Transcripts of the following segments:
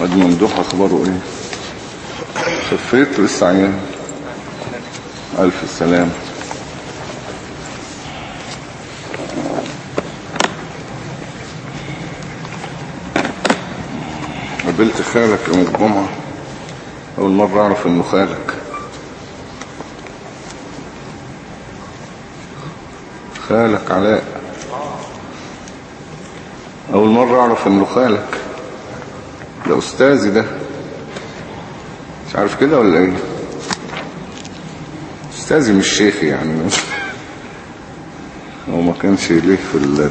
واد ممدوح أخباره إيه؟ خفيت لسه عيان ألف السلام قابلت خالك يوم الجمعة. أول مرة أعرف إنه خالك. خالك علاء. أول مرة أعرف إنه خالك. ده استاذي ده. مش عارف كده ولا إيه؟ أستاذي مش شيخي يعني. هو ما كانش ليه في ال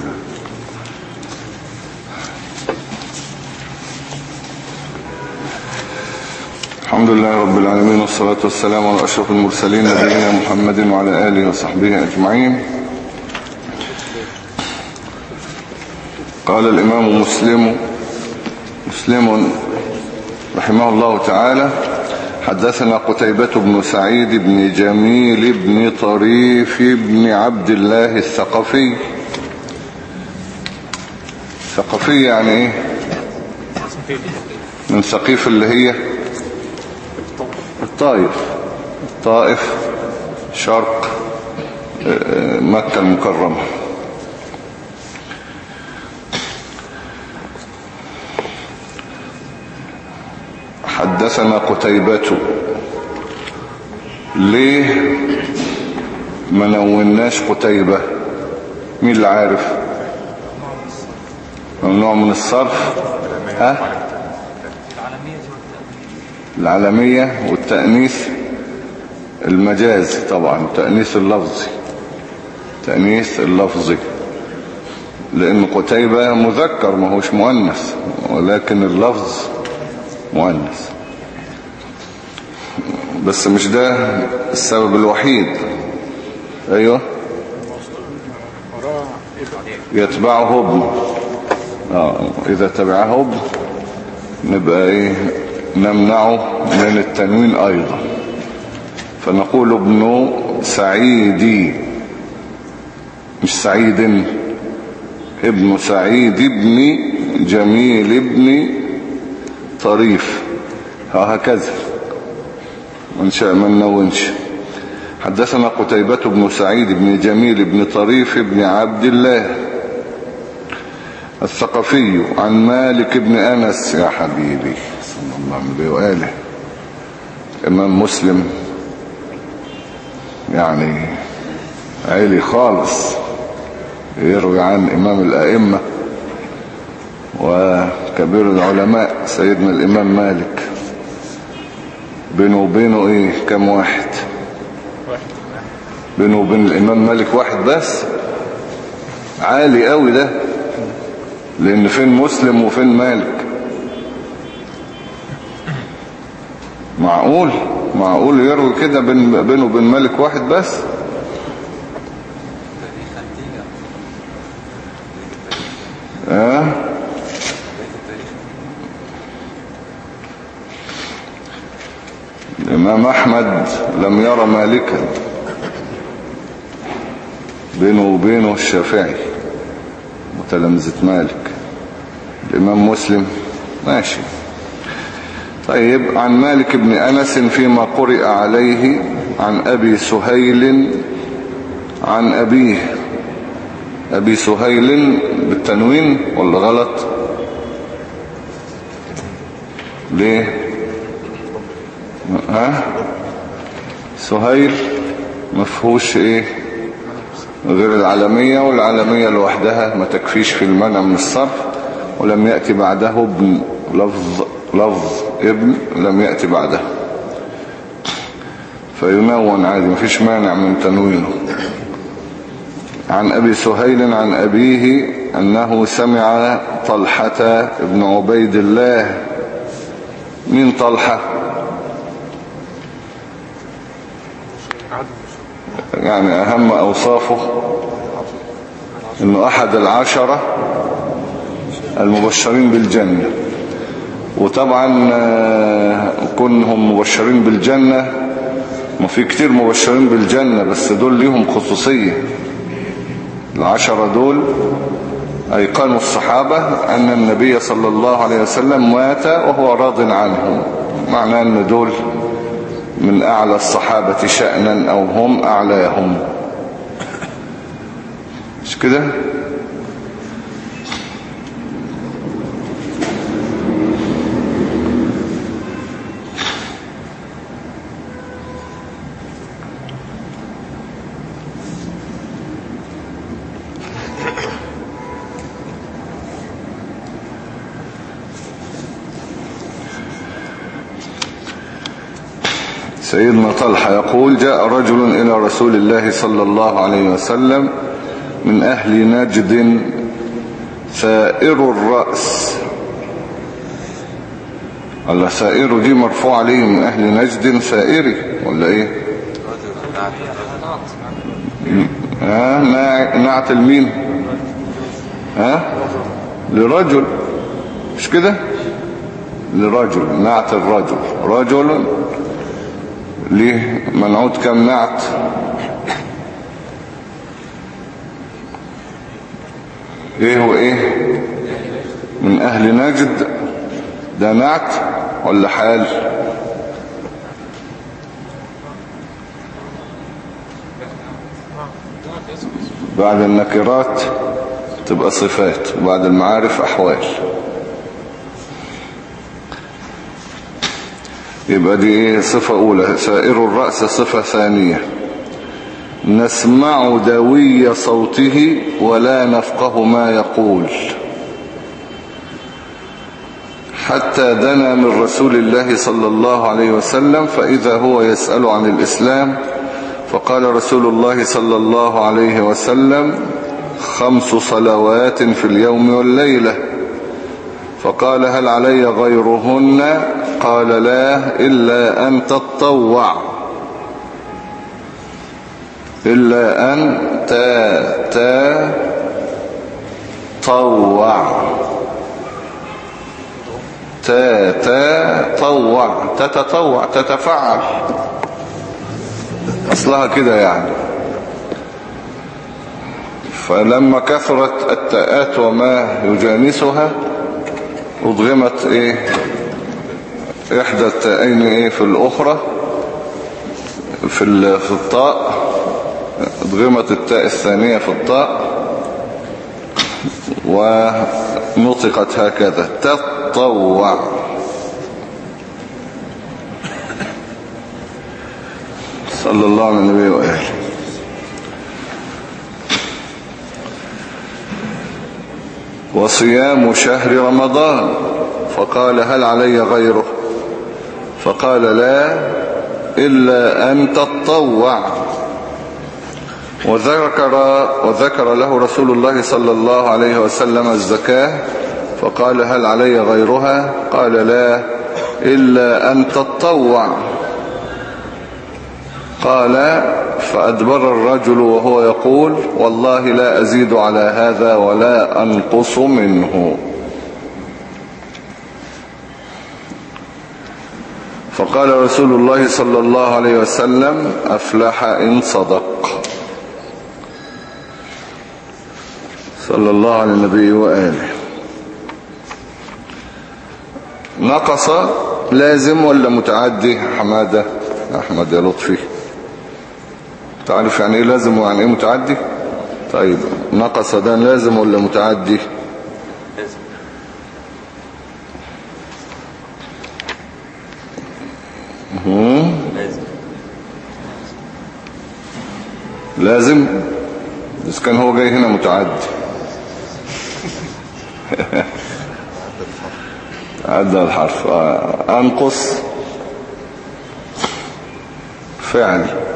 الحمد لله رب العالمين والصلاة والسلام على أشرف المرسلين نبينا محمد وعلى آله وصحبه أجمعين. قال الإمام مسلم مسلم رحمه الله تعالى. حدثنا قتيبة بن سعيد بن جميل بن طريف بن عبد الله الثقفي. ثقفي يعني إيه؟ من ثقيف اللي هي الطائف. الطائف شرق مكة المكرمة. حدثنا قتيبة. ليه ما نوناش قتيبة؟ مين اللي عارف؟ ممنوع من الصرف؟ ها؟ العالمية والتأنيث المجاز طبعا التأنيث اللفظي. التأنيث اللفظي. لأن قتيبة مذكر ما هوش مؤنث ولكن اللفظ مؤنث. بس مش ده السبب الوحيد. أيوه. يتبعه ابن. آه إذا تبعه ابن نبقى إيه؟ نمنعه من التنوين أيضا. فنقول ابن سعيدي. مش سعيد. ابن سعيد ابن جميل ابن طريف. هكذا. من شاء من نونش. حدثنا قتيبة بن سعيد بن جميل بن طريف بن عبد الله الثقفي عن مالك بن أنس يا حبيبي. صلى الله عليه وآله. إمام مسلم. يعني عالي خالص. يروي عن إمام الأئمة. وكبير العلماء سيدنا الإمام مالك. بينه وبينه إيه؟ كم واحد؟ بينه وبين الإمام مالك واحد بس؟ عالي قوي ده. لأن فين مسلم وفين مالك؟ معقول؟ معقول يروي كده بين بينه وبين مالك واحد بس آه الإمام أحمد لم يرى مالكا بينه وبينه الشافعي متلمذة مالك. الإمام مسلم ماشي. طيب عن مالك بن أنس فيما قرئ عليه عن أبي سهيل عن أبيه. أبي سهيل بالتنوين ولا غلط ليه ها سهيل مفهوش إيه غير العالمية والعالمية لوحدها ما تكفيش في المنع من الصرف ولم يأتي بعده ابن لفظ لفظ ابن لم يأتي بعده. فينون عادي مفيش مانع من تنوينه. عن أبي سهيل عن أبيه أنه سمع طلحة ابن عبيد الله. مين طلحة؟ يعني أهم أوصافه أنه أحد العشرة المبشرين بالجنة. وطبعا كونهم مبشرين بالجنة ما في كتير مبشرين بالجنة بس دول ليهم خصوصية. العشرة دول أيقنوا الصحابة أن النبي صلى الله عليه وسلم مات وهو راض عنه معناه أن دول من أعلى الصحابة شأنا أو هم أعلاهم مش كده؟ سيدنا طلحة يقول جاء رجل إلى رسول الله صلى الله عليه وسلم من أهل نجد ثائر الرأس. الله سائر دي مرفوع عليه من أهل نجد ثائري ولا إيه؟ نعت المين ها؟ لرجل. مش كده؟ لرجل. نعت الرجل رجل ليه منعود كم نعت؟ إيه هو إيه؟ من أهل نجد؟ ده نعت ولا حال؟ بعد النكرات تبقى صفات وبعد المعارف أحوال. يبقى دي إيه؟ صفة أولى. سائر الرأس صفة ثانية. نسمع دوي صوته ولا نفقه ما يقول. حتى دنا من رسول الله صلى الله عليه وسلم فإذا هو يسأل عن الإسلام فقال رسول الله صلى الله عليه وسلم خمس صلوات في اليوم والليلة. فقال هل علي غيرهن؟ قال لا إلا أن تتطوع إلا أن تتطوع تتطوع تتطوع تتفعل. أصلها كده يعني. فلما كثرت التاءات وما يجانسها أضغمت إيه إحدى التاءين إيه في الأخرى في في الطاء أضغمت التاء الثانية في الطاء ونطقت هكذا تطوع. صلى الله على النبي وآله. وصيام شهر رمضان. فقال هل علي غيره؟ فقال لا إلا أن تطوع. وذكر, وذكر له رسول الله صلى الله عليه وسلم الزكاة. فقال هل علي غيرها؟ قال لا إلا أن تطوع. قال فأدبر الرجل وهو يقول والله لا أزيد على هذا ولا أنقص منه. فقال رسول الله صلى الله عليه وسلم أفلح إن صدق. صلى الله على النبي وآله. نقص لازم ولا متعدي؟ حمادة أحمد يا لطفي تعرف يعني إيه لازم ويعني إيه متعدي؟ طيب نقص ده لازم ولا متعدي؟ لازم لازم. بس كان هو جاي هنا متعدي. عدى الحرف. آه، أنقص. فعل.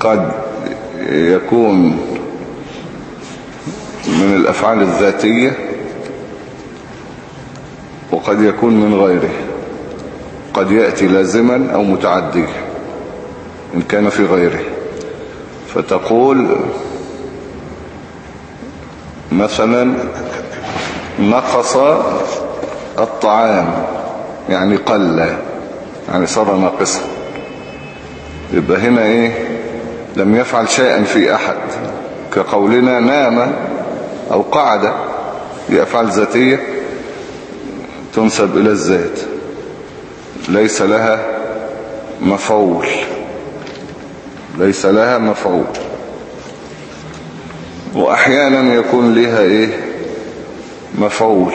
قد يكون من الأفعال الذاتية وقد يكون من غيره. قد يأتي لازما أو متعديا إن كان في غيره. فتقول مثلا نقص الطعام يعني قل يعني صار ناقصا. يبقى هنا إيه؟ لم يفعل شيئا في أحد. كقولنا نام أو قعد دي أفعال ذاتية تنسب إلى الذات. ليس لها مفعول. ليس لها مفعول. وأحيانا يكون لها إيه؟ مفعول.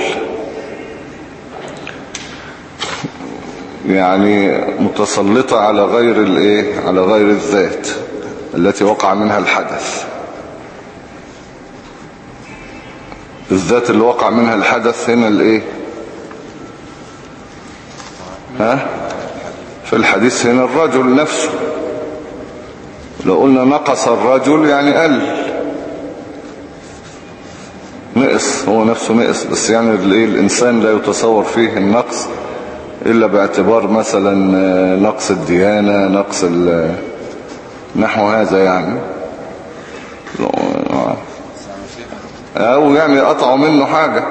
يعني متسلطة على غير الإيه؟ على غير الذات. التي وقع منها الحدث. الذات اللي وقع منها الحدث هنا الايه؟ ها؟ في الحديث هنا الرجل نفسه. لو قلنا نقص الرجل يعني قل. نقص هو نفسه نقص بس يعني الايه؟ الإنسان لا يتصور فيه النقص إلا باعتبار مثلا نقص الديانة نقص نحو هذا يعني. أو يعني قطعوا منه حاجة.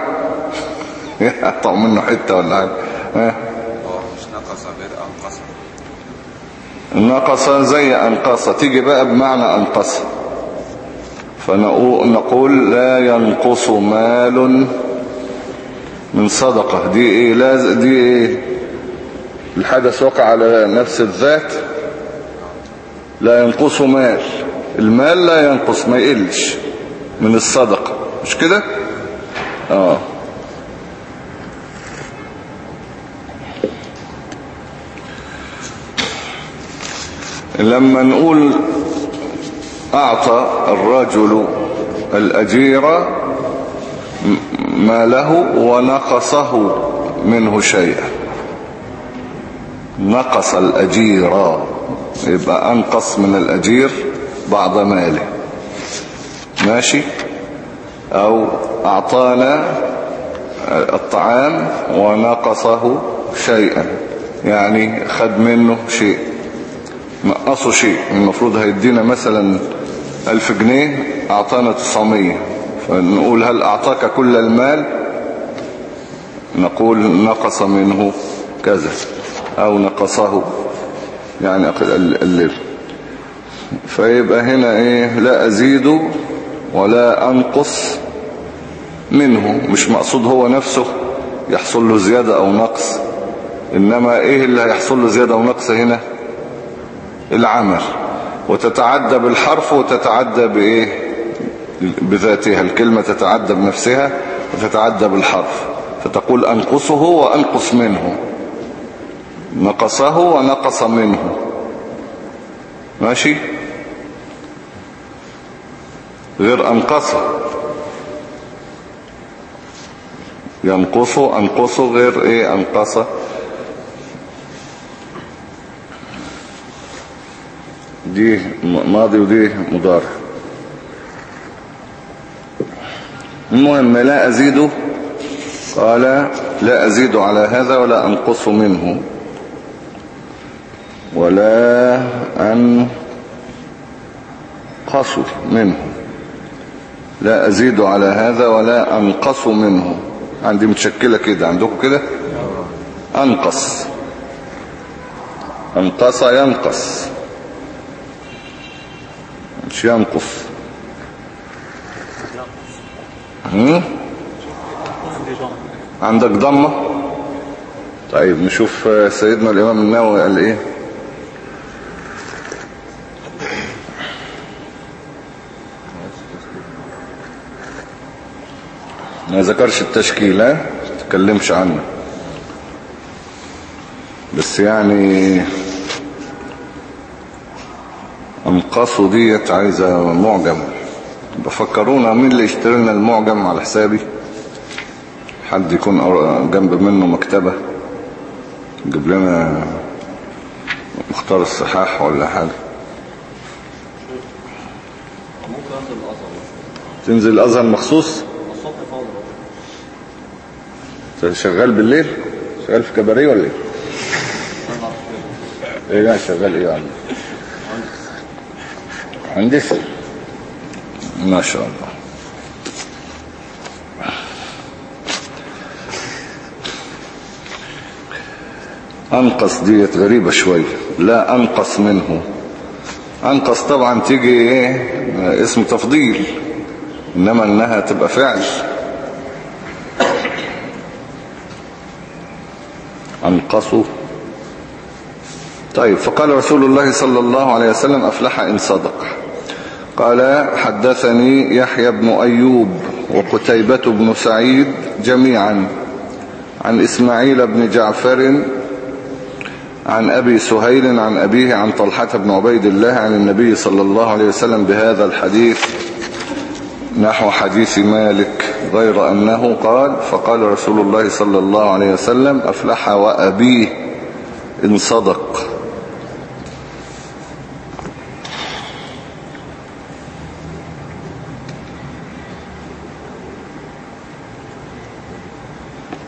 قطعوا منه حتة ولا حاجة. مش نقص غير زي أنقص. تيجي بقى بمعنى أنقص. فنقول لا ينقص مال من صدقة. دي إيه؟ لا دي إيه؟ الحدث وقع على نفس الذات. لا ينقص مال. المال لا ينقص ما يقلش من الصدقة. مش كده؟ آه. لما نقول أعطى الرجل الأجير ما له ونقصه منه شيئا. نقص الأجير. يبقى أنقص من الأجير بعض ماله. ماشي؟ أو أعطانا الطعام ونقصه شيئا. يعني خد منه شيء. نقصه شيء. المفروض هيدينا مثلا ألف جنيه أعطانا تسعمية. فنقول هل أعطاك كل المال؟ نقول نقص منه كذا أو نقصه. يعني قلل فيبقى هنا إيه؟ لا أزيد ولا أنقص منه. مش مقصود هو نفسه يحصل له زيادة أو نقص. إنما إيه اللي هيحصل له زيادة أو نقص هنا؟ العمل. وتتعدى بالحرف وتتعدى بإيه؟ بذاتها. الكلمة تتعدى بنفسها وتتعدى بالحرف. فتقول أنقصه وأنقص منه. نقصه ونقص منه. ماشي؟ غير أنقصه. ينقصه أنقصه غير إيه؟ أنقصه دي ماضي ودي مضارع. المهم لا أزيد قال لا أزيد على هذا ولا أنقص منه. ولا أنقص منه. لا أزيد على هذا ولا أنقص منه. عندي متشكلة كده. عندكم كده؟ أنقص. أنقص ينقص. مش ينقص؟ عندك ضمة؟ طيب نشوف سيدنا الإمام النووي قال إيه؟ ما ذكرش التشكيل ها؟ تكلمش عنه. بس يعني انقصوا ديت عايزة معجم. بفكرونا مين اللي يشتري لنا المعجم على حسابي؟ حد يكون جنب منه مكتبة يجيب لنا مختار الصحاح ولا حاجة. تنزل الأزهر مخصوص؟ شغال بالليل؟ شغال في كباريه ولا إيه؟ إيه لا شغال إيه يعني هندسه ما شاء الله. أنقص ديت غريبة شوية لا أنقص منه. أنقص طبعا تيجي إيه؟ اسم تفضيل. إنما إنها تبقى فعل. أنقصوا. طيب فقال رسول الله صلى الله عليه وسلم أفلح إن صدق. قال حدثني يحيى بن أيوب وقتيبة بن سعيد جميعا عن إسماعيل بن جعفر عن أبي سهيل عن أبيه عن طلحة بن عبيد الله عن النبي صلى الله عليه وسلم بهذا الحديث نحو حديث مالك. غير أنه قال فقال رسول الله صلى الله عليه وسلم أفلح وأبيه إن صدق.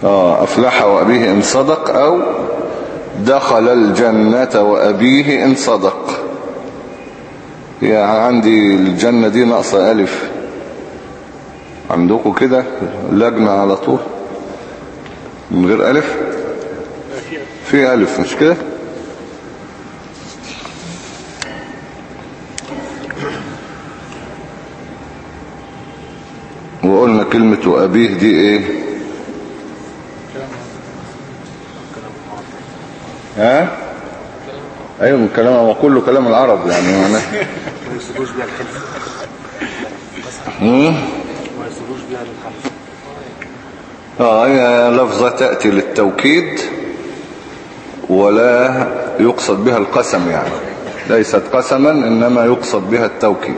آه، أفلح وأبيه إن صدق أو دخل الجنة وأبيه إن صدق. يعني عندي الجنة دي ناقصة ألف. عندكم كده لجنة على طول؟ من غير ألف؟ في ألف مش كده؟ وقلنا كلمة أبيه دي إيه؟ ها؟ أيوه من كلام هو كله كلام العرب يعني معناه ما يسيبوش بيها الحلف بيها الحلف آه هي لفظة تأتي للتوكيد ولا يقصد بها القسم يعني. ليست قسما إنما يقصد بها التوكيد.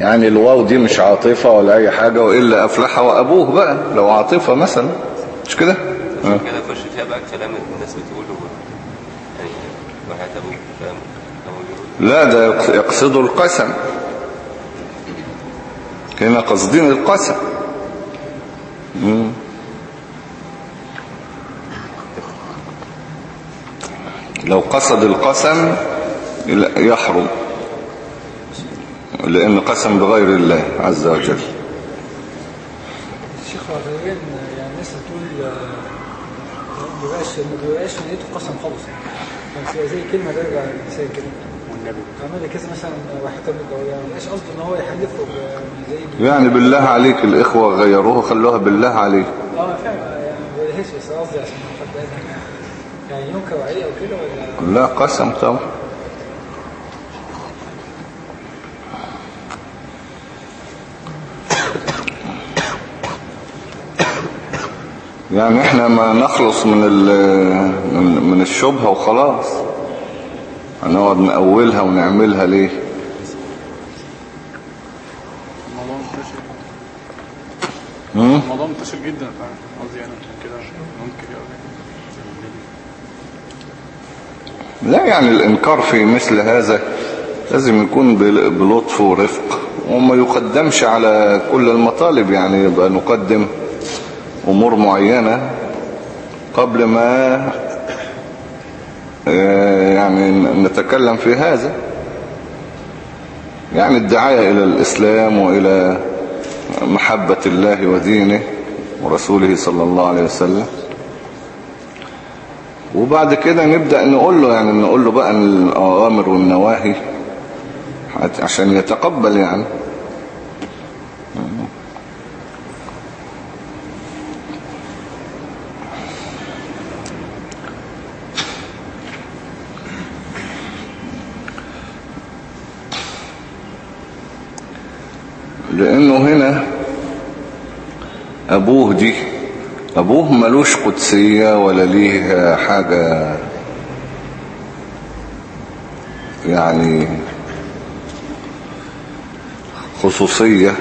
يعني الواو دي مش عاطفة ولا أي حاجة وإلا أفلح وأبوه بقى لو عاطفة مثلا. مش كده؟ آه. كده يخش فيها بقى كلام الناس بتقوله. يعني وحياة أبوك فاهم؟ لا ده يقص- يقصدوا القسم. هنا قصدين القسم. لو قصد القسم يحرم لأن قسم بغير الله عز وجل. الشيخ غالبا يعني الناس بتقول آه، ما بيبقاش ما بيبقاش نيته قسم خالص. يعني زي كلمة ترجع للانسان كده. والنبي عمل كذا مثلا واحد طب يعني بيبقاش قصده؟ إن هو يحلف زي يعني بالله عليك الإخوة غيروها خلوها بالله عليك. آه فعلا يعني بيلهيش بس قصدي عشان حد يعني ينكر عليه أو كده ولا؟ لا قسم طبعا. يعني إحنا ما نخلص من ال- من من الشبهة وخلاص. هنقعد نأولها ونعملها ليه؟ الموضوع منتشر. جدا قصدي يعني كده ممكن لا يعني الإنكار في مثل هذا لازم يكون بل- بلطف ورفق وما يقدمش على كل المطالب. يعني يبقى نقدم أمور معينة قبل ما آه، يعني نتكلم في هذا. يعني الدعاية إلى الإسلام وإلى محبة الله ودينه ورسوله صلى الله عليه وسلم. وبعد كده نبدأ نقول له يعني نقول له بقى الأوامر والنواهي عشان يتقبل يعني لأنه هنا أبوه دي أبوه ملوش قدسية ولا ليه حاجة. يعني خصوصية.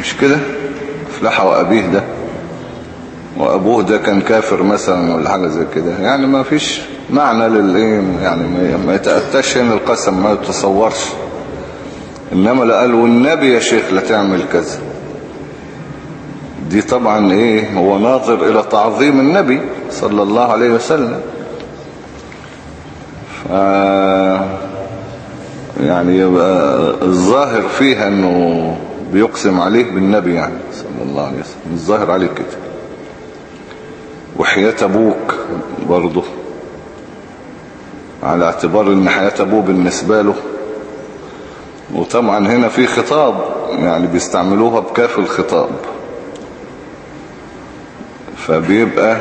مش كده؟ افلح وأبيه ده. وأبوه ده كان كافر مثلا ولا حاجة زي كده. يعني ما فيش معنى للإيه يعني ما- يتأتاش هنا القسم ما يتصورش. إنما لا قال والنبي يا شيخ لا تعمل كذا. دي طبعا إيه هو ناظر إلى تعظيم النبي صلى الله عليه وسلم. ف يعني يبقى الظاهر فيها إنه بيقسم عليه بالنبي يعني صلى الله عليه وسلم الظاهر عليه كده. وحياة أبوك برضه على اعتبار إن حياة أبوه بالنسبة له. وطبعا هنا في خطاب يعني بيستعملوها بكاف الخطاب. فبيبقى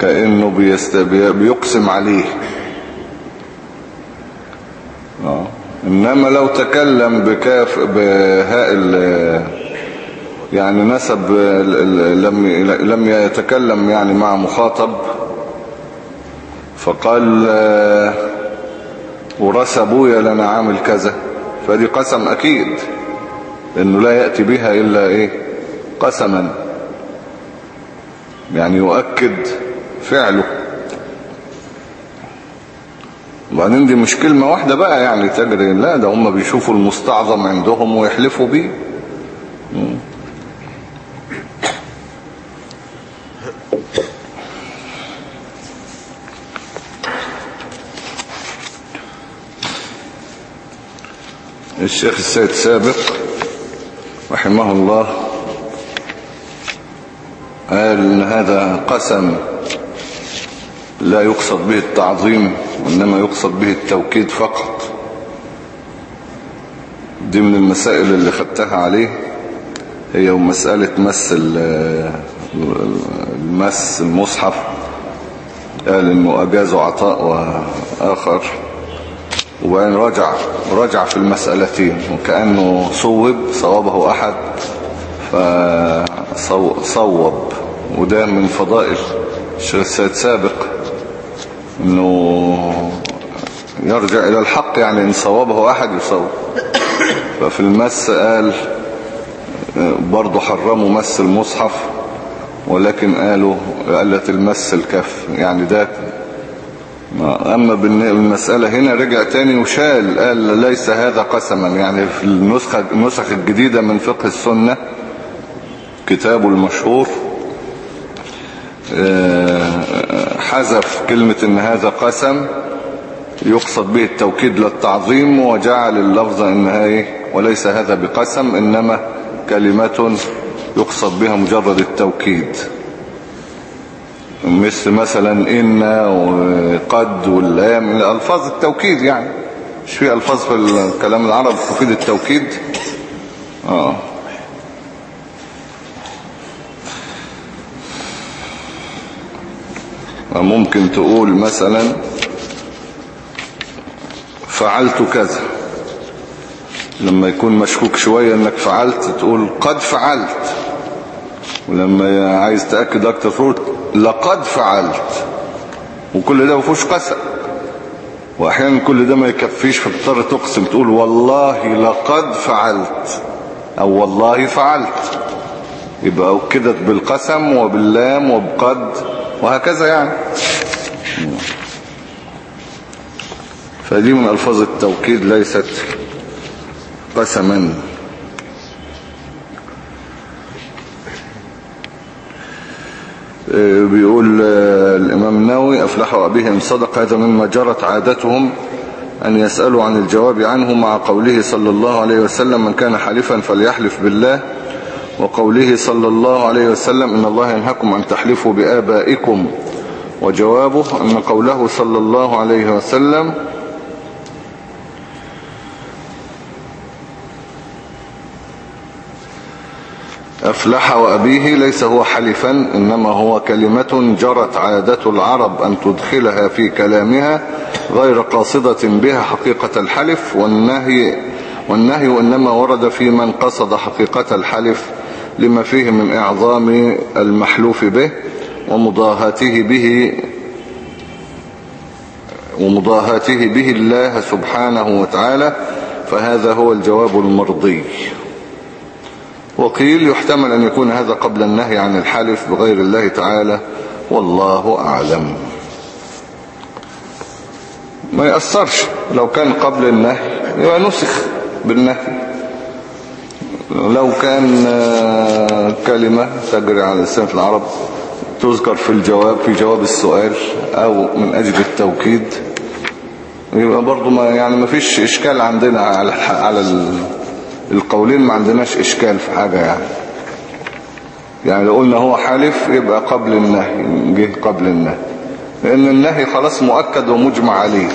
كأنه بيست... بي- بيقسم عليه. آه. إنما لو تكلم بكاف بهاء ال- يعني نسب لم لم يتكلم يعني مع مخاطب فقال آه، ورث أبويا لنا عامل كذا. فدي قسم أكيد إنه لا يأتي بها إلا إيه؟ قسما. يعني يؤكد فعله وبعدين دي مش كلمة واحدة بقى يعني تجري لا ده هم بيشوفوا المستعظم عندهم ويحلفوا بيه. الشيخ السيد سابق رحمه الله قال هذا قسم لا يقصد به التعظيم وإنما يقصد به التوكيد فقط. دي من المسائل اللي خدتها عليه. هي مسألة مس ال- المس المصحف. قال إنه اجازوا عطاء وآخر. وبعدين رجع رجع في المسألتين. وكأنه صوب صوابه أحد. فصوب وده من فضائل الشيخ السيد سابق إنه يرجع إلى الحق يعني إن صوابه أحد يصوب. ففي المس قال برضه حرموا مس المصحف ولكن قالوا قالت المس الكف. يعني ده أما بالمسألة هنا رجع تاني وشال قال ليس هذا قسما. يعني في النسخة النسخ الجديدة من فقه السنة كتابه المشهور حذف كلمة إن هذا قسم يقصد به التوكيد للتعظيم وجعل اللفظ انها إيه وليس هذا بقسم إنما كلمة يقصد بها مجرد التوكيد. مثل مثلا إن وقد واللام ألفاظ التوكيد يعني مش في ألفاظ في الكلام العربي تفيد التوكيد. آه. ممكن تقول مثلا فعلت كذا. لما يكون مشكوك شوية إنك فعلت تقول قد فعلت. ولما عايز تأكد أكتر تقول لقد فعلت. وكل ده مفيهوش قسم. واحيانا كل ده ما يكفيش فبتضطر تقسم تقول والله لقد فعلت أو والله فعلت. يبقى كدت بالقسم وباللام وبقد. وهكذا يعني. فدي من ألفاظ التوكيد ليست قسما. بيقول الإمام النووي أفلحوا أبيهم صدق هذا مما جرت عادتهم أن يسألوا عن الجواب عنه مع قوله صلى الله عليه وسلم من كان حلفا فليحلف بالله وقوله صلى الله عليه وسلم إن الله ينهاكم أن تحلفوا بآبائكم. وجوابه أن قوله صلى الله عليه وسلم أفلح وأبيه ليس هو حلفا إنما هو كلمة جرت عادة العرب أن تدخلها في كلامها غير قاصدة بها حقيقة الحلف والنهي, والنهي إنما ورد في من قصد حقيقة الحلف. لما فيه من إعظام المحلوف به ومضاهاته به ومضاهاته به الله سبحانه وتعالى فهذا هو الجواب المرضي. وقيل يحتمل أن يكون هذا قبل النهي عن الحلف بغير الله تعالى والله أعلم. ما يأثرش لو كان قبل النهي يبقى نسخ بالنهي. لو كان كلمة تجري على لسان العرب تذكر في الجواب في جواب السؤال أو من أجل التوكيد يبقى برضو ما يعني ما فيش إشكال عندنا على على القولين ما عندناش إشكال في حاجة يعني. يعني لو قلنا هو حالف يبقى قبل النهي جه قبل النهي. لأن النهي خلاص مؤكد ومجمع عليه.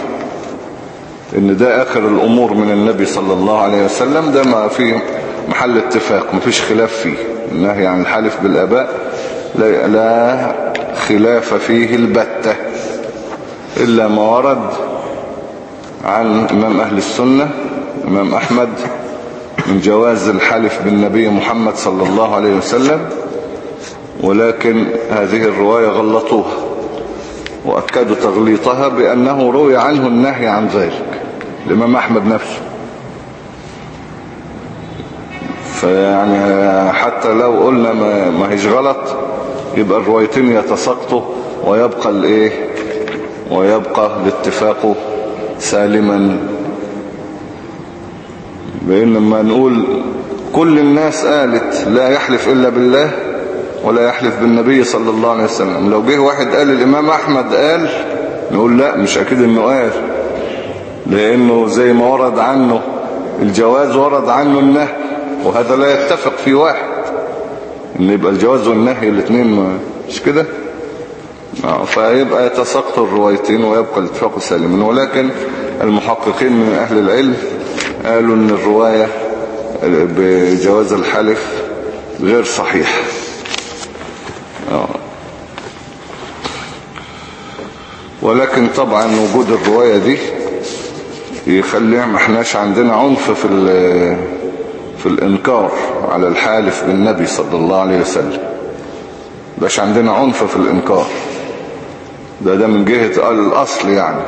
إن ده آخر الأمور من النبي صلى الله عليه وسلم ده ما فيه محل اتفاق ما فيش خلاف فيه. النهي عن الحلف بالآباء لا, لا خلاف فيه البتة. إلا ما ورد عن إمام أهل السنة إمام أحمد من جواز الحلف بالنبي محمد صلى الله عليه وسلم ولكن هذه الرواية غلطوها وأكدوا تغليطها بأنه روي عنه النهي عن ذلك. الإمام أحمد نفسه. فيعني حتى لو قلنا ما, ما هيش غلط يبقى الروايتين يتساقطوا ويبقى الإيه؟ ويبقى الاتفاق سالما. بأن لما نقول كل الناس قالت لا يحلف إلا بالله ولا يحلف بالنبي صلى الله عليه وسلم. لو جه واحد قال الإمام أحمد قال نقول لا مش أكيد أنه قال. لأنه زي ما ورد عنه الجواز ورد عنه النهي وهذا لا يتفق في واحد. ان يبقى الجواز والنهي الاثنين مش كده؟ آه، فيبقى يتساقط الروايتين ويبقى الاتفاق سالما ولكن المحققين من أهل العلم قالوا إن الرواية بجواز الحلف غير صحيح. آه. ولكن طبعا وجود الرواية دي يخلي ما إحناش عندنا عنف في في الإنكار على الحالف بالنبي صلى الله عليه وسلم. باش عندنا عنف في الإنكار. ده ده من جهة الأصل يعني.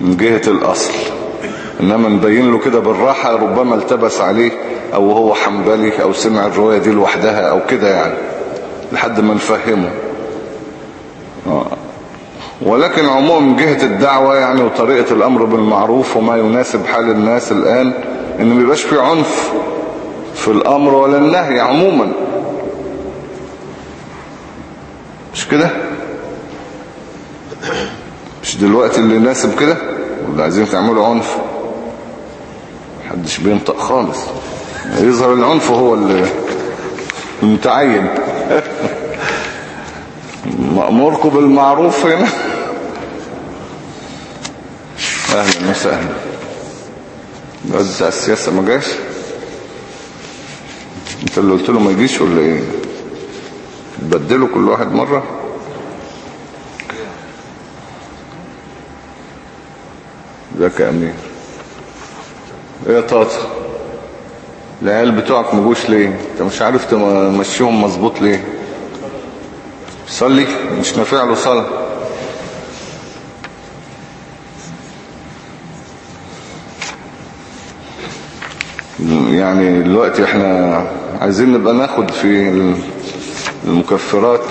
من جهة الأصل. إنما نبين له كده بالراحة ربما التبس عليه أو هو حنبلي أو سمع الرواية دي لوحدها أو كده يعني. لحد ما نفهمه. آه. ولكن عموما من جهة الدعوة يعني وطريقة الأمر بالمعروف وما يناسب حال الناس الآن إن ما يبقاش في عنف في الأمر ولا النهي عموما. مش كده؟ مش دلوقتي اللي يناسب كده؟ ولا عايزين تعملوا عنف. محدش بينطق خالص. يظهر العنف هو المتعين. مأموركم بالمعروف هنا. أهلا وسهلا. الواد بتاع السياسة ما جاش انت اللي قلت له ما يجيش ولا إيه تبدلوا كل واحد مرة ذاك يا امير إيه يا العيال بتوعك ما جوش ليه انت مش عارف تمشيهم مظبوط ليه صلي مش نافع له صلاة يعني دلوقتي إحنا عايزين نبقى ناخد في المكفرات.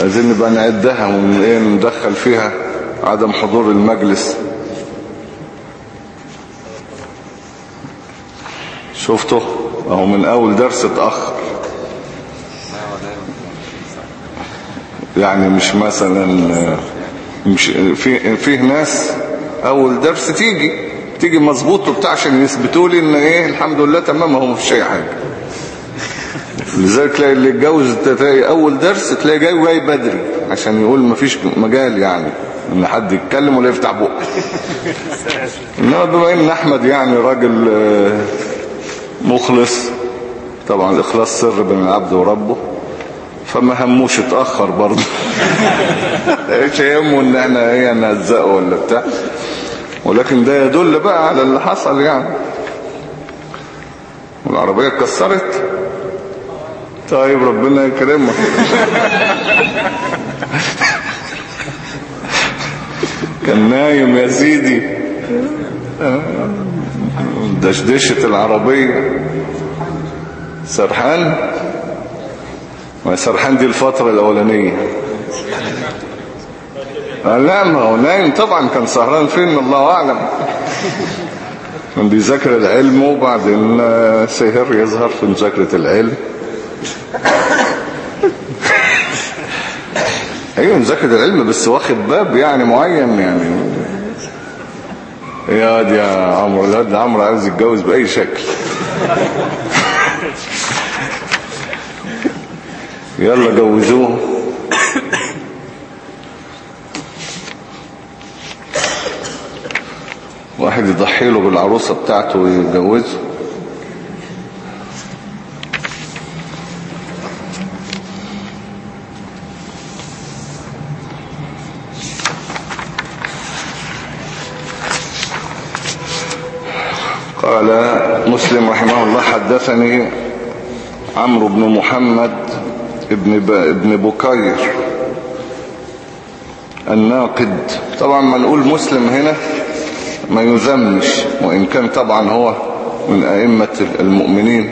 عايزين نبقى نعدها ومن إيه ندخل فيها عدم حضور المجلس. شفته؟ أهو من أول درس اتأخر. يعني مش مثلا مش في فيه ناس أول درس تيجي تيجي مظبوط وبتاع عشان يثبتوا لي إن إيه الحمد لله تمام هو مفيش أي حاجة. لذلك تلاقي اللي اتجوز تلاقي أول درس تلاقي جاي جاي بدري عشان يقول مفيش مجال يعني إن حد يتكلم ولا يفتح بقه. انما بما إن أحمد يعني راجل آه، مخلص. طبعا الإخلاص سر بين العبد وربه فما هموش اتأخر برضه. إيش يهمه إن إحنا إيه نهزقه ولا بتاع. ولكن ده يدل بقى على اللي حصل يعني. والعربية اتكسرت. طيب ربنا يكرمك. كان نايم يا سيدي. دشدشة العربية. سرحان؟ ما سرحان دي الفترة الأولانية. آه لا ما هو نايم طبعا كان سهران فين الله أعلم. كان بيذاكر العلم وبعدين آه، سهر يظهر في مذاكرة العلم. أيوه مذاكرة العلم بس واخد باب يعني معين يعني. يا واد يا عمرو الواد عمرو عايز يتجوز بأي شكل. يلا جوزوه. واحد يضحي له بالعروسة بتاعته ويجوزه قال مسلم رحمه الله حدثني عمرو بن محمد ابن. ابن بكير الناقد طبعا ما نقول مسلم هنا ما يذمش وإن كان طبعا هو من أئمة المؤمنين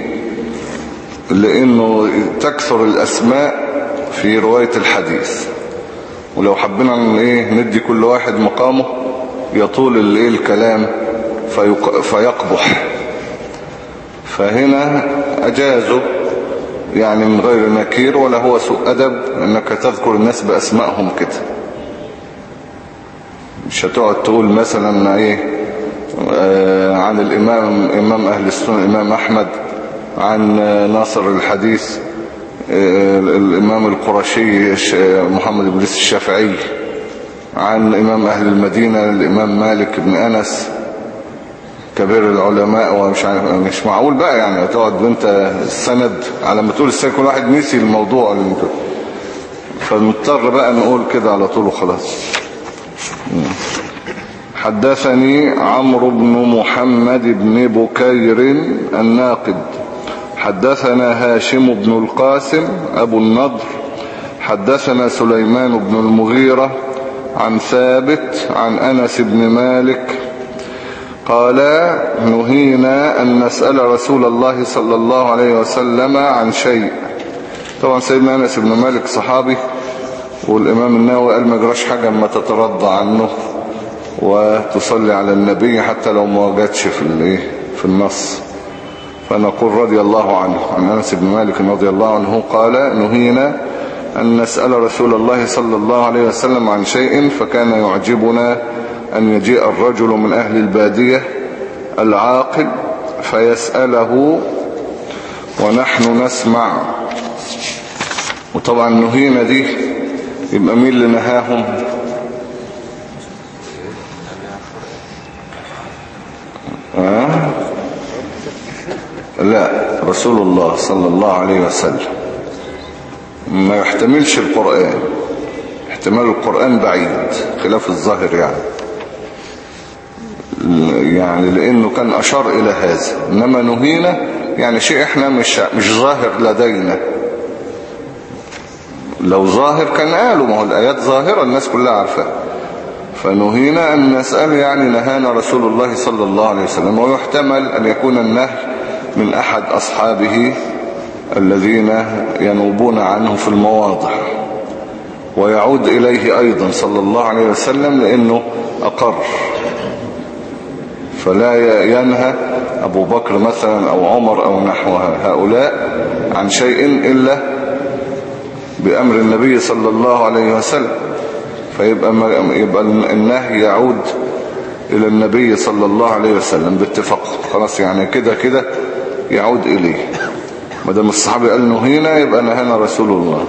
لأنه تكثر الأسماء في رواية الحديث. ولو حبينا إيه ندي كل واحد مقامه يطول الايه الكلام فيق... فيقبح. فهنا أجازوا يعني من غير نكير ولا هو سوء أدب أنك تذكر الناس بأسمائهم كده. مش هتقعد تقول مثلا إيه آه عن الإمام إمام أهل السنة الإمام أحمد عن آه ناصر الحديث آه الإمام القرشي محمد بن الشافعي عن إمام أهل المدينة الإمام مالك بن أنس كبير العلماء ومش عارف مش معقول بقى يعني تقعد انت السند على ما تقول السند كل واحد نسي الموضوع اللي بقى نقول كده على طول وخلاص. حدثني عمرو بن محمد بن بكير الناقد. حدثنا هاشم بن القاسم أبو النضر. حدثنا سليمان بن المغيرة عن ثابت عن أنس بن مالك. قال نهينا أن نسأل رسول الله صلى الله عليه وسلم عن شيء. طبعا سيدنا أنس بن مالك صحابي. والإمام النووي قال ما جراش حاجة أما تترضى عنه وتصلي على النبي حتى لو ما وجدش في الايه في النص. فنقول رضي الله عنه. عن أنس بن مالك رضي الله عنه قال نهينا أن نسأل رسول الله صلى الله عليه وسلم عن شيء فكان يعجبنا أن يجيء الرجل من أهل البادية العاقل فيسأله ونحن نسمع. وطبعا نهينا دي يبقى مين اللي نهاهم؟ أه؟ لا رسول الله صلى الله عليه وسلم. ما يحتملش القرآن. احتمال القرآن بعيد خلاف الظاهر يعني. يعني لأنه كان أشار إلى هذا. إنما نهينا يعني شيء إحنا مش, مش ظاهر لدينا. لو ظاهر كان قالوا ما هو الآيات ظاهرة الناس كلها عارفة. فنهينا أن نسأل يعني نهانا رسول الله صلى الله عليه وسلم ويحتمل أن يكون النهي من أحد أصحابه الذين ينوبون عنه في المواضع. ويعود إليه أيضا صلى الله عليه وسلم لأنه أقر. فلا ينهى أبو بكر مثلا أو عمر أو نحو هؤلاء عن شيء إلا بأمر النبي صلى الله عليه وسلم فيبقى يبقى النهي يعود إلى النبي صلى الله عليه وسلم باتفاق. خلاص يعني كده كده يعود إليه. ما دام الصحابي قال نهينا يبقى نهانا رسول الله.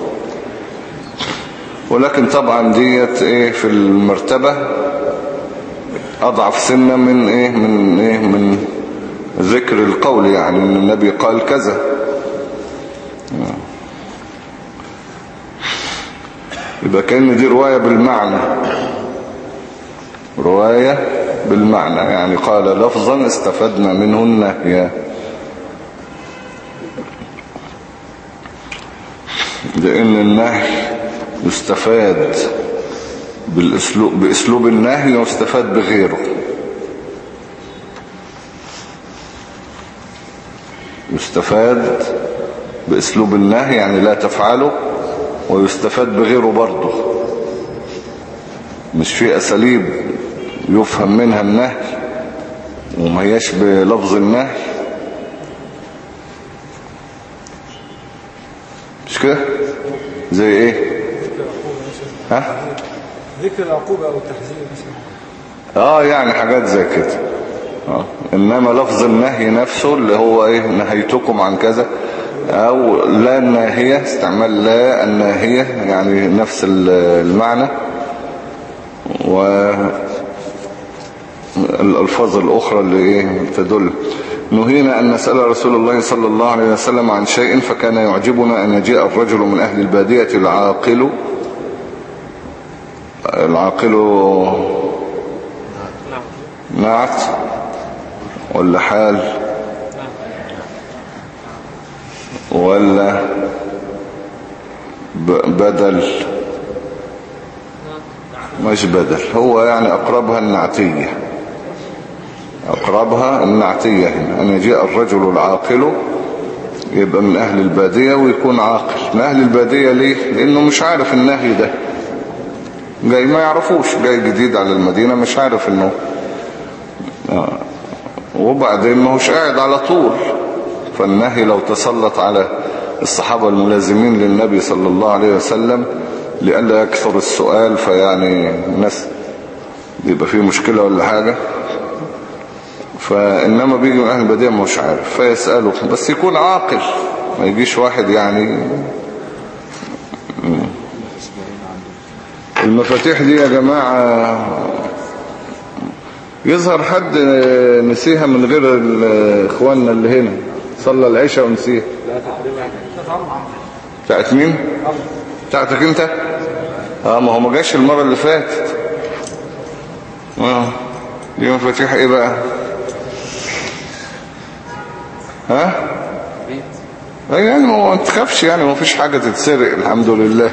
ولكن طبعا ديت إيه في المرتبة أضعف سنة من إيه من إيه من ذكر القول يعني إن النبي قال كذا. يبقى كأن دي رواية بالمعنى. رواية بالمعنى. يعني قال لفظا استفدنا منه النهي لأن النهي يستفاد بالأسلوب بأسلوب النهي ويستفاد بغيره. يستفاد بأسلوب النهي يعني لا تفعله. ويستفاد بغيره برضه. مش في أساليب يفهم منها النهي وما هياش بلفظ النهي. مش كده؟ زي إيه؟ ها؟ ذكر العقوبة أو التحذير مثلا. آه يعني حاجات زي كده. آه. إنما لفظ النهي نفسه اللي هو إيه؟ نهيتكم عن كذا. أو لا الناهية استعمال لا الناهية يعني نفس ال- المعنى. و الألفاظ الأخرى اللي إيه تدل. نهينا أن نسأل رسول الله صلى الله عليه وسلم عن شيء فكان يعجبنا أن يجيء الرجل من أهل البادية العاقل. العاقل نعت. ولا حال. ولا بدل. مش بدل. هو يعني أقربها النعتية. أقربها النعتية هنا. أن يجيء الرجل العاقل يبقى من أهل البادية ويكون عاقل. من أهل البادية ليه؟ لأنه مش عارف النهي ده. جاي ما يعرفوش. جاي جديد على المدينة مش عارف انه آه. وبعدين ما هوش قاعد على طول. فالنهي لو تسلط على الصحابة الملازمين للنبي صلى الله عليه وسلم لألا يكثر السؤال فيعني الناس يبقى فيه مشكلة ولا حاجة. فإنما بيجي من أهل البديع مش عارف فيسأله بس يكون عاقل ما يجيش واحد يعني. المفاتيح دي يا جماعة يظهر حد نسيها من غير اخواننا اللي هنا. صلى العشاء ونسيها بتاعت مين بتاعتك انت؟ آه ما هو ما جاش المرة اللي فاتت. آه دي مفاتيح إيه بقى؟ ها؟ أي يعني ما تخافش يعني ما فيش حاجة تتسرق الحمد لله.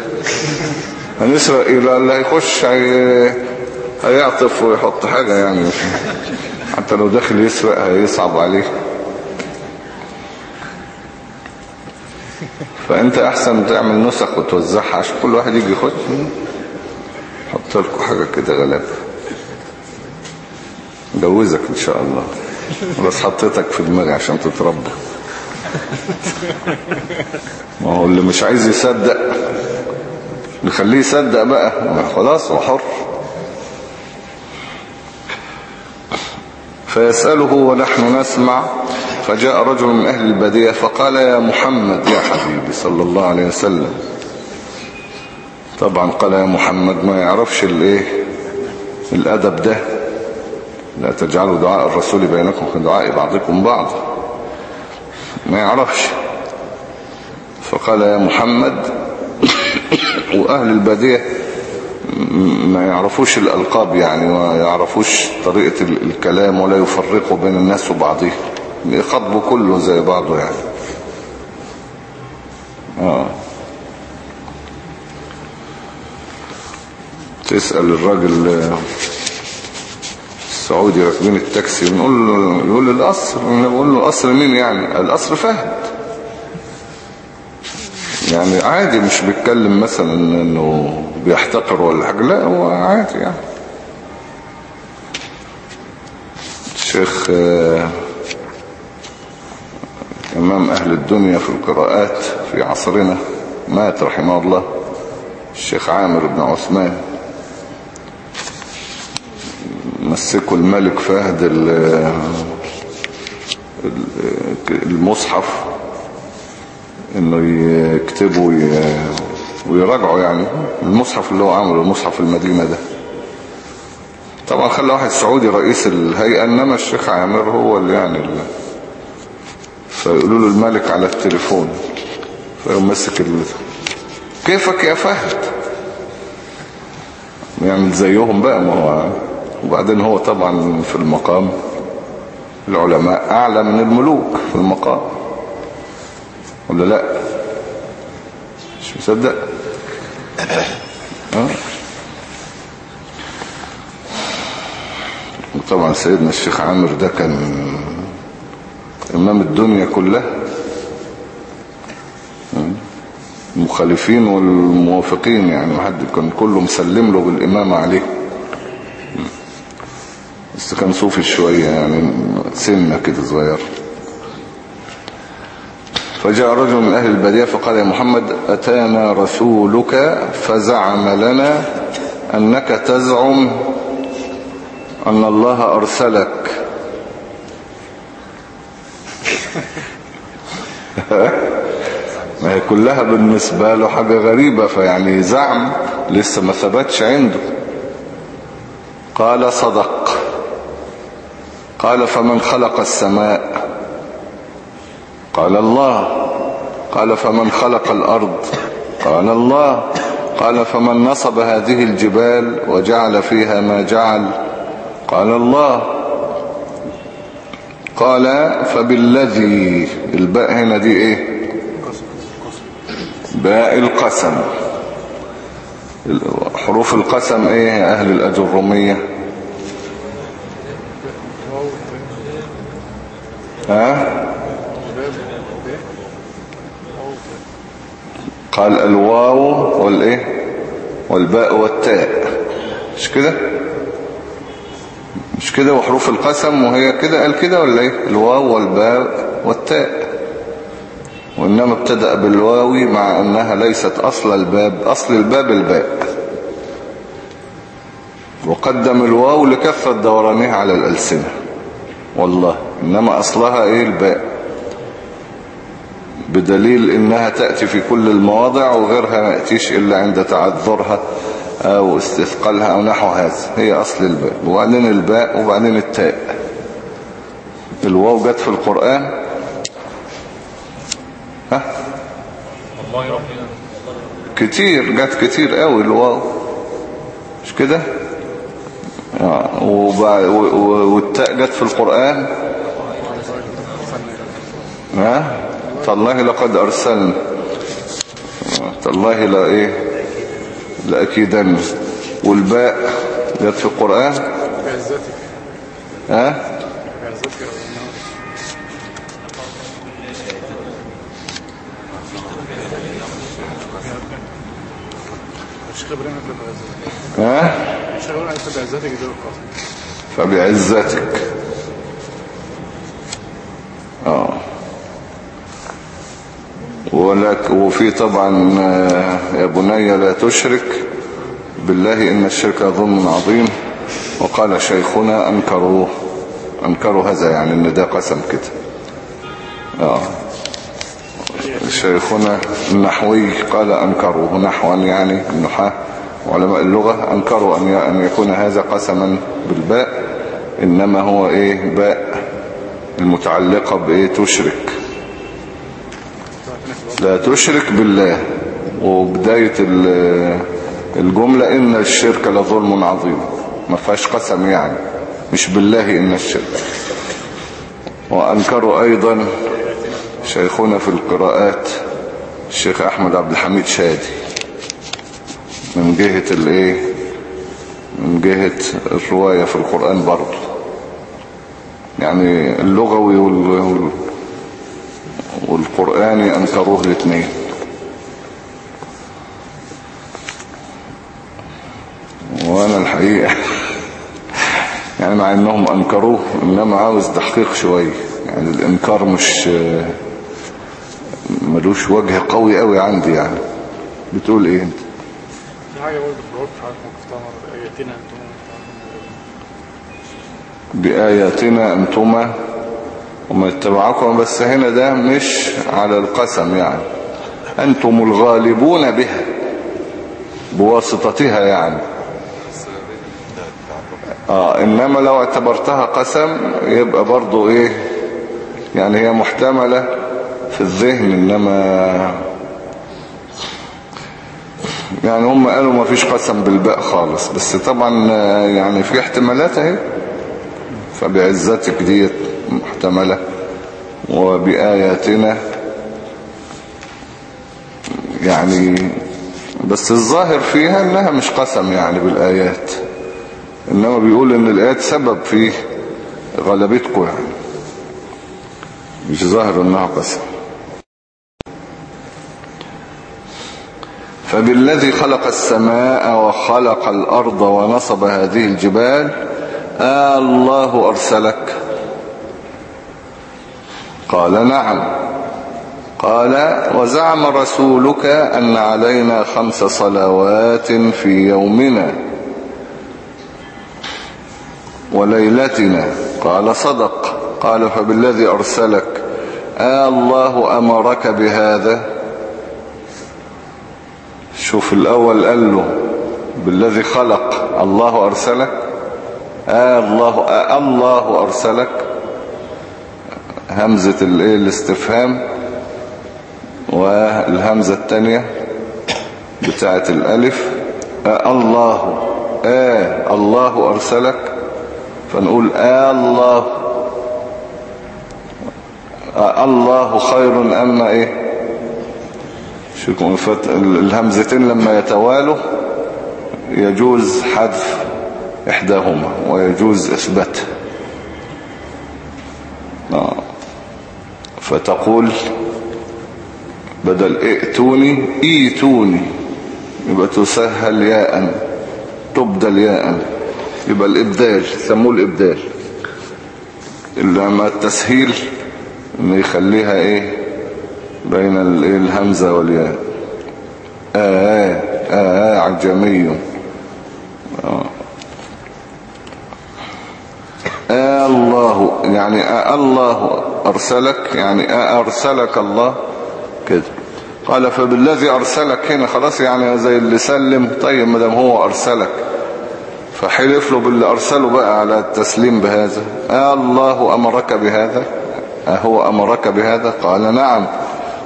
هنسرق إيه اللي هيخش هي... هيعطف ويحط حاجة يعني. حتى لو داخل يسرق هيصعب عليه. فأنت أحسن تعمل نسخ وتوزعها عشان كل واحد يجي يخش. حط لكم حاجة كده غلاب. جوزك إن شاء الله. بس حطيتك في دماغي عشان تتربى. ما هو اللي مش عايز يصدق. نخليه يصدق بقى. خلاص هو حر. فيسأله ونحن نسمع. فجاء رجل من أهل البادية فقال يا محمد يا حبيبي صلى الله عليه وسلم. طبعا قال يا محمد ما يعرفش الإيه؟ الأدب ده. لا تجعلوا دعاء الرسول بينكم كدعاء بعضكم بعض. ما يعرفش. فقال يا محمد وأهل البادية ما يعرفوش الألقاب يعني ما يعرفوش طريقة ال- الكلام ولا يفرقوا بين الناس وبعضهم. يخطبوا كله زي بعضه يعني. آه. تسأل الراجل آه، السعودي راكبين التاكسي؟ بنقول له يقول لي القصر. أنا بقول له القصر مين يعني؟ القصر فهد. يعني عادي مش بيتكلم مثلا إنه بيحتقر ولا حاجة. لا هو عادي يعني. الشيخ إمام أهل الدنيا في القراءات في عصرنا مات رحمه الله الشيخ عامر بن عثمان. مسكوا الملك فهد ال- ال- المصحف إنه يكتبوا وي- ويراجعوا يعني. المصحف اللي هو عمله المصحف المدينة ده. طبعا خلى واحد سعودي رئيس الهيئة إنما الشيخ عامر هو اللي يعني اللي فيقولوا له الملك على التليفون فيقوم ال... كيفك يا فهد؟ يعمل زيهم بقى ما هو وبعدين هو طبعا في المقام العلماء أعلى من الملوك في المقام. ولا لا؟ مش مصدق؟ آه. وطبعا سيدنا الشيخ عامر ده كان إمام الدنيا كلها المخالفين والموافقين يعني حد كان كله مسلم له بالإمامة عليه. بس كان صوفي شوية يعني سنة كده صغير. فجاء رجل من أهل البادية فقال يا محمد أتانا رسولك فزعم لنا أنك تزعم أن الله أرسلك. كلها بالنسبة له حاجة غريبة فيعني زعم لسه ما ثبتش عنده. قال صدق. قال فمن خلق السماء؟ قال الله. قال فمن خلق الأرض؟ قال الله. قال فمن نصب هذه الجبال وجعل فيها ما جعل؟ قال الله. قال فبالذي الباء هنا دي إيه؟ باء القسم. حروف القسم إيه يا أهل الأجرمية؟ ها؟ قال الواو والإيه؟ والباء والتاء. مش كده؟ مش كده وحروف القسم وهي كده؟ قال كده ولا إيه؟ الواو والباء والتاء. وإنما ابتدأ بالواو مع أنها ليست أصل الباب أصل الباب الباء. وقدم الواو لكثرة دورانها على الألسنة. والله إنما أصلها إيه؟ الباء. بدليل إنها تأتي في كل المواضع وغيرها ما يأتيش إلا عند تعذرها أو استثقالها أو نحو هذا. هي أصل الباء. وبعدين الباء وبعدين التاء. الواو جت في القرآن ها? كتير جت كتير قوي الواو مش كده؟ والتاء جت في القرآن. ها؟ تالله لقد أرسلنا. تالله لا إيه؟ لأكيدن. والباء جت في القرآن. ها بعزتك يا رب النار. الشيخ إبراهيم قال بعزتك ها فبعزتك. آه. ولك وفي طبعا آه، يا بني لا تشرك بالله إن الشرك ظلم عظيم. وقال شيخنا أنكروه أنكروا هذا يعني إن ده قسم كده. آه. شيخنا النحوي قال أنكروه نحوا يعني النحاة وعلماء اللغة أنكروا أن يكون هذا قسما بالباء إنما هو إيه؟ باء المتعلقة بإيه؟ تشرك. لا تشرك بالله. وبداية ال- الجملة إن الشرك لظلم عظيم. ما فيهاش قسم يعني. مش بالله إن الشرك. وأنكروا أيضا شيخنا في القراءات الشيخ أحمد عبد الحميد شادي. من جهة الإيه؟ من جهة الرواية في القرآن برضه. يعني اللغوي وال... وال... والقرآني أنكروه الاثنين. وأنا الحقيقة يعني مع أنهم أنكروه إنما عاوز تحقيق شوية. يعني الإنكار مش ملوش وجه قوي قوي عندي يعني. بتقول إيه أنت؟ في حاجة برضه في العرف حضرتك مرة. بآياتنا أنتما. وما اتبعكم بس هنا ده مش على القسم يعني. أنتم الغالبون بها بواسطتها يعني. آه إنما لو اعتبرتها قسم يبقى برضو إيه؟ يعني هي محتملة. في الذهن إنما يعني هم قالوا ما فيش قسم بالباء خالص. بس طبعا يعني في احتمالات أهي. فبعزتك ديت محتملة. وبآياتنا يعني بس الظاهر فيها إنها مش قسم يعني بالآيات. إنما بيقول إن الآيات سبب في غلبتكم يعني. مش ظاهر إنها قسم. فبالذي خلق السماء وخلق الأرض ونصب هذه الجبال آه الله أرسلك. قال نعم. قال وزعم رسولك أن علينا خمس صلوات في يومنا وليلتنا. قال صدق. قال فبالذي أرسلك. آه الله أمرك بهذا. شوف الأول قال له بالذي خلق الله أرسلك آه الله آه الله أرسلك همزة الاستفهام والهمزة التانية بتاعة الألف آه الله آه الله أرسلك فنقول آه الله آه الله خير أما إيه؟ الهمزتين لما يتوالوا يجوز حذف إحداهما ويجوز إثباتها آه. فتقول بدل ائتوني ايتوني. يبقى تسهل ياء تبدل ياء. يبقى الإبدال سموه الإبدال. لما التسهيل إنه يخليها إيه؟ بين ال- الهمزة والياء. آه آه, آه عجمي. آه. الله يعني آه الله أرسلك يعني آه أرسلك الله. كده قال فبالذي أرسلك هنا خلاص يعني زي اللي سلم. طيب مدام هو أرسلك فحلف له باللي أرسله بقى على التسليم بهذا. آه الله أمرك بهذا. آه هو أمرك بهذا؟ قال نعم.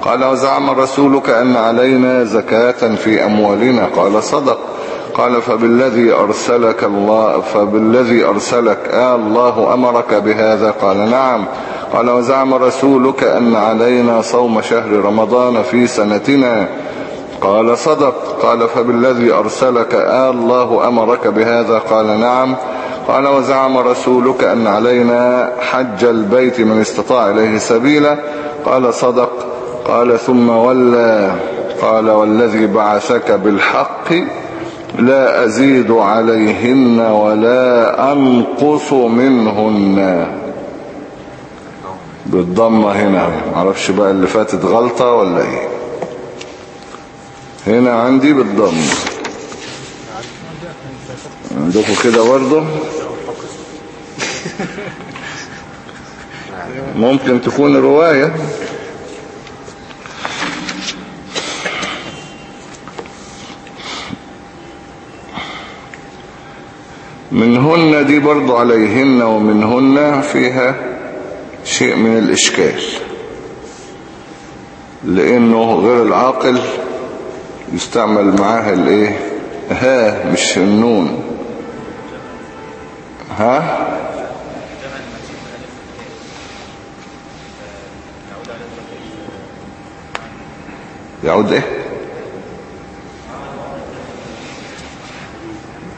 قال وزعم رسولك أن علينا زكاة في أموالنا. قال صدق. قال فبالذي أرسلك الله فبالذي أرسلك. آه الله أمرك بهذا. قال نعم. قال وزعم رسولك أن علينا صوم شهر رمضان في سنتنا. قال صدق. قال فبالذي أرسلك. آه الله أمرك بهذا. قال نعم. قال وزعم رسولك أن علينا حج البيت من استطاع إليه سبيلا. قال صدق. قال ثم ولى قال والذي بعثك بالحق لا أزيد عليهن ولا أنقص منهن. بالضمة هنا. معرفش بقى اللي فاتت غلطة ولا إيه. هنا عندي بالضمة. عندكم كده برضه؟ ممكن تكون رواية. منهن دي برضو عليهن ومنهن فيها شيء من الإشكال. لأنه غير العاقل يستعمل معاها الإيه؟ ها مش النون. ها؟ يعود إيه؟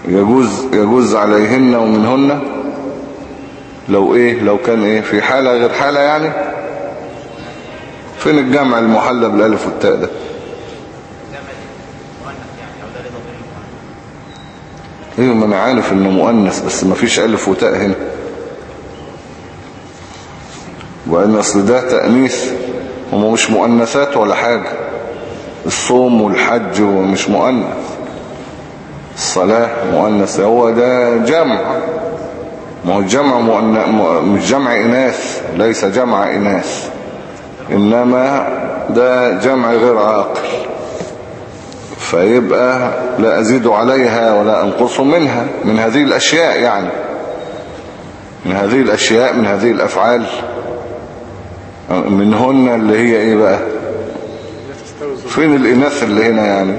يجوز يجوز عليهن ومنهن لو إيه لو كان إيه في حالة غير حالة يعني فين الجمع المحلى بالالف والتاء ده؟ أيوه ما أنا عارف إنه مؤنث بس ما فيش ألف وتاء هنا. وإن أصل ده تأنيث هم مش مؤنثات ولا حاجة. الصوم والحج مش مؤنث. الصلاة مؤنث هو ده جمع. ما هو الجمع مش جمع إناث ليس جمع إناث. إنما ده جمع غير عاقل. فيبقى لا أزيد عليها ولا أنقص منها من هذه الأشياء يعني. من هذه الأشياء من هذه الأفعال. منهن اللي هي إيه بقى؟ فين الإناث اللي هنا يعني؟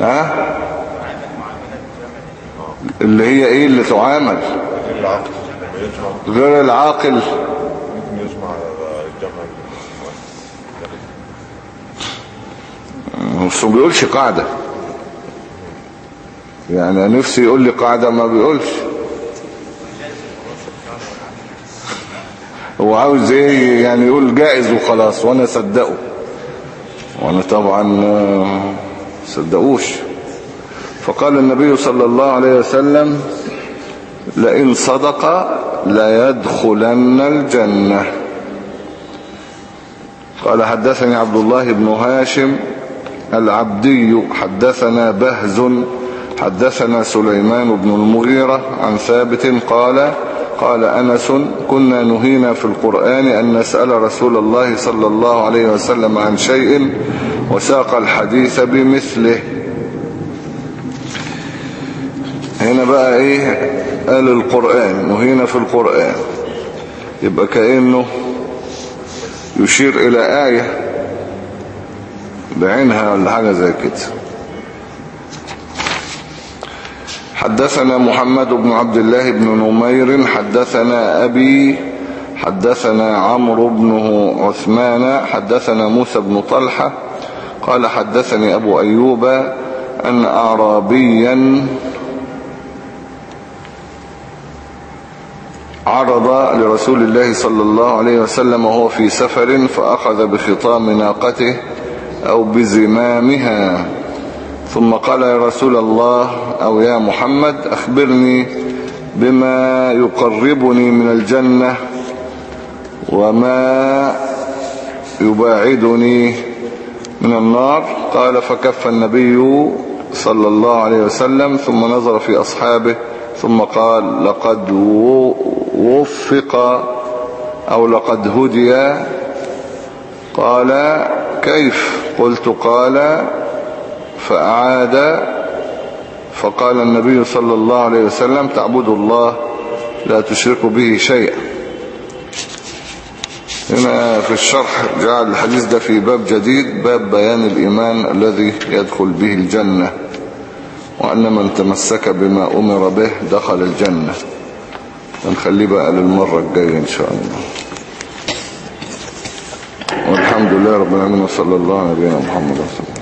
ها؟ اللي هي إيه اللي تعامل؟ غير العاقل. بس ما بيقولش قاعدة. يعني نفسي يقول لي قاعدة ما بيقولش. هو عاوز إيه يعني يقول جائز وخلاص وأنا صدقه وأنا طبعا آه، صدقوش. فقال النبي صلى الله عليه وسلم لئن صدق لا يدخلن الجنة. قال حدثني عبد الله بن هاشم العبدي حدثنا بهز حدثنا سليمان بن المغيرة عن ثابت قال قال أنس كنا نهينا في القرآن أن نسأل رسول الله صلى الله عليه وسلم عن شيء وساق الحديث بمثله. هنا بقى إيه؟ قال القرآن وهنا في القرآن. يبقى كأنه يشير إلى آية بعينها ولا حاجة زي كده. حدثنا محمد بن عبد الله بن نمير حدثنا أبي حدثنا عمرو بن عثمان حدثنا موسى بن طلحة قال حدثني أبو أيوب أن أعرابيا عرض لرسول الله صلى الله عليه وسلم وهو في سفر فأخذ بخطام ناقته أو بزمامها. ثم قال يا رسول الله أو يا محمد أخبرني بما يقربني من الجنة وما يباعدني من النار. قال فكف النبي صلى الله عليه وسلم ثم نظر في أصحابه ثم قال لقد وفق أو لقد هدي. قال كيف؟ قلت قال فأعاد. فقال النبي صلى الله عليه وسلم تعبد الله لا تشرك به شيئا. هنا في الشرح جعل الحديث ده في باب جديد باب بيان الإيمان الذي يدخل به الجنة وأن من تمسك بما أمر به دخل الجنة. ونخليه بقى للمرة الجاية إن شاء الله. والحمد لله رب العالمين وصلى الله على نبينا محمد وصلى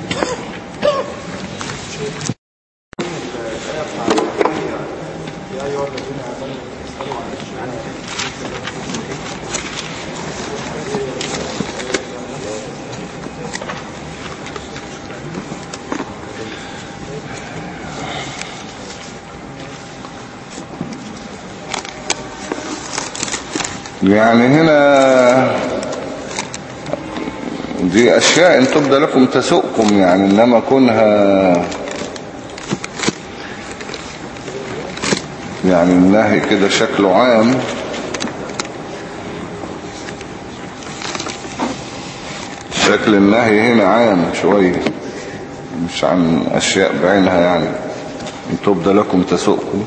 يعني هنا دي أشياء إن تبدأ لكم تسؤكم يعني إنما كونها يعني النهي كده شكله عام. شكل النهي هنا عام شوية مش عن أشياء بعينها يعني إن تبدأ لكم تسؤكم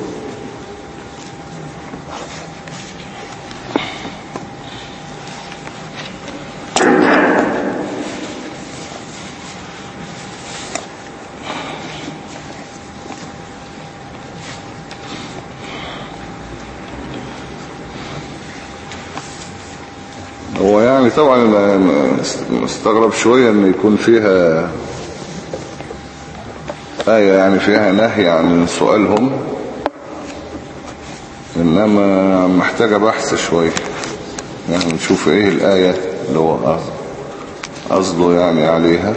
هو يعني طبعا أنا مستغرب شوية إن يكون فيها آية يعني فيها نهي عن سؤالهم إنما محتاجة بحث شوية. يعني نشوف إيه الآية اللي هو قصده يعني عليها.